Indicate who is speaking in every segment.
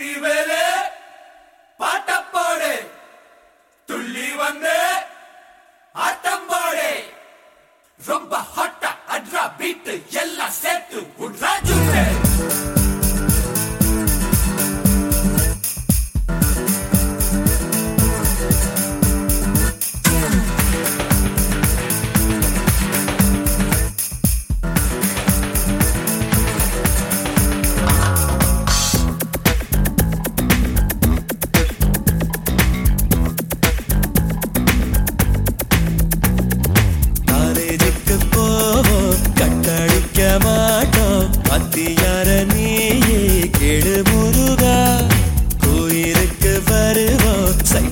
Speaker 1: சக்திவேலு பாட்டப்போடு துள்ளி வந்து ஆட்டம் போடு. ரொம்ப ஹாட்டா அட்ரா பீட்டு எல்லாம் சேர்த்து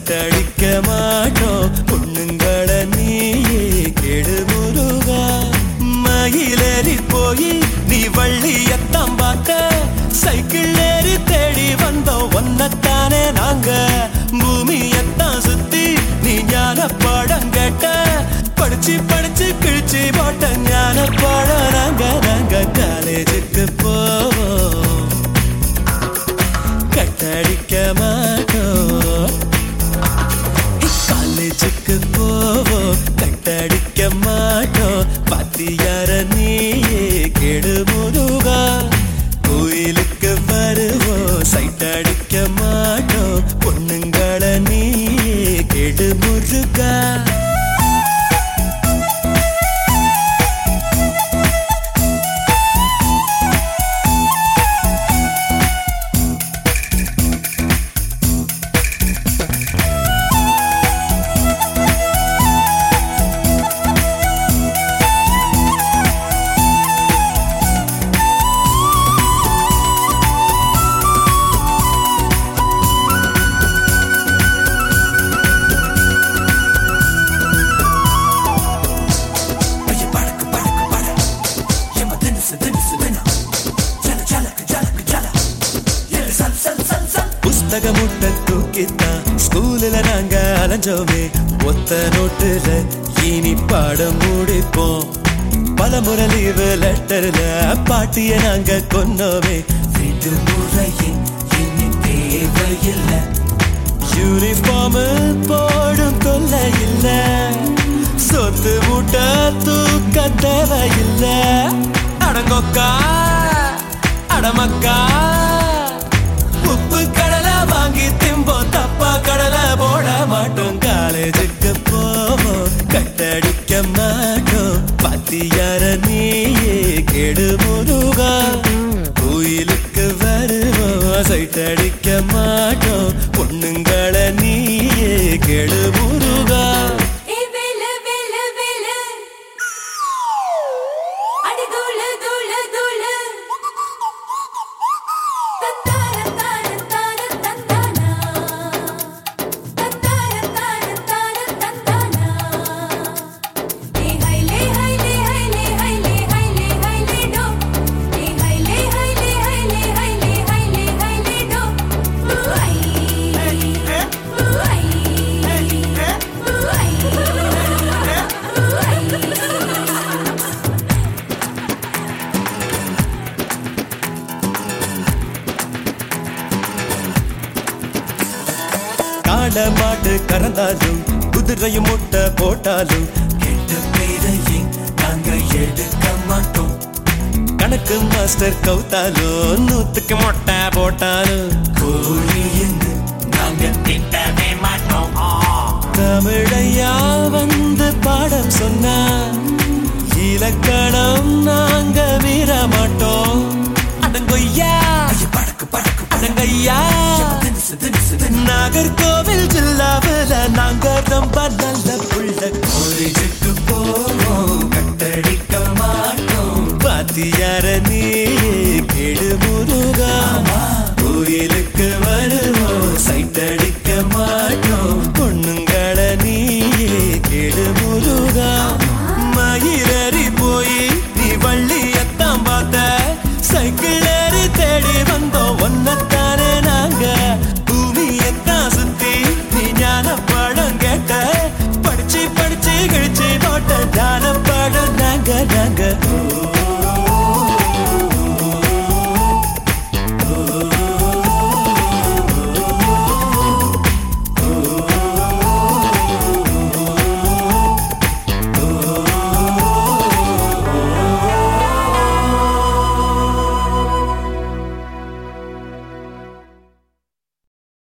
Speaker 2: தடிக்க மாட்டோம். பொண்ணுங்கள நீயே கெடு முருகா. மயிலேறி போய் நீ வள்ளியத்தான் பார்க்க. சைக்கிள் ஏறி தேடி வந்தோம். ஒன்னத்தானே நாங்க. பூமியத்தான் சுத்தி நீ ஞான பாடம் கேட்ட. படிச்சு படிச்சு கிழிச்சு போட்ட ஞான பாடம் நாங்க நாங்க
Speaker 1: காலேஜ் അടിക്കമ
Speaker 2: புத்தக முட்டை தூக்கித்தான். ஸ்கூல்ல நாங்க அலைஞ்சோமே. ஒத்த நோட்டுல இனி பாடம் முடிப்போம். பல முறை லீவு லெட்டர்ல பாட்டிய நாங்க கொன்னோமே.
Speaker 1: விடுமுறையின் இனி தேவையில்லை.
Speaker 2: யூனிஃபார்ம் போடும் தொல்லை இல்ல. சொத்து மூட்டை தூக்க தேவையில்லை. அடங்கொக்கா அடமக்கா. கடலை தப்பா கடை காட மாடு கறந்தாலும் குதிரையும் முட்டை போட்டாலும்
Speaker 1: கெட்ட பேரையும் நாங்க எடுக்க மாட்டோம்.
Speaker 2: கணக்கு மாஸ்டர் கவுத்தாலும் நூத்துக்கு மொட்டை போட்டாலும்
Speaker 1: கோழின்னு நாங்க திட்டவே மாட்டோம்.
Speaker 2: தமிழையா வந்து பாடம் சொன்னா நாகர்கோவில் ஜில்லாவில் நாங்க ரொம்ப நல்ல புள்ள.
Speaker 1: காலேஜுக்கு போவோம் கட்டடிக்க மாட்டோம்.
Speaker 2: பாத்தியார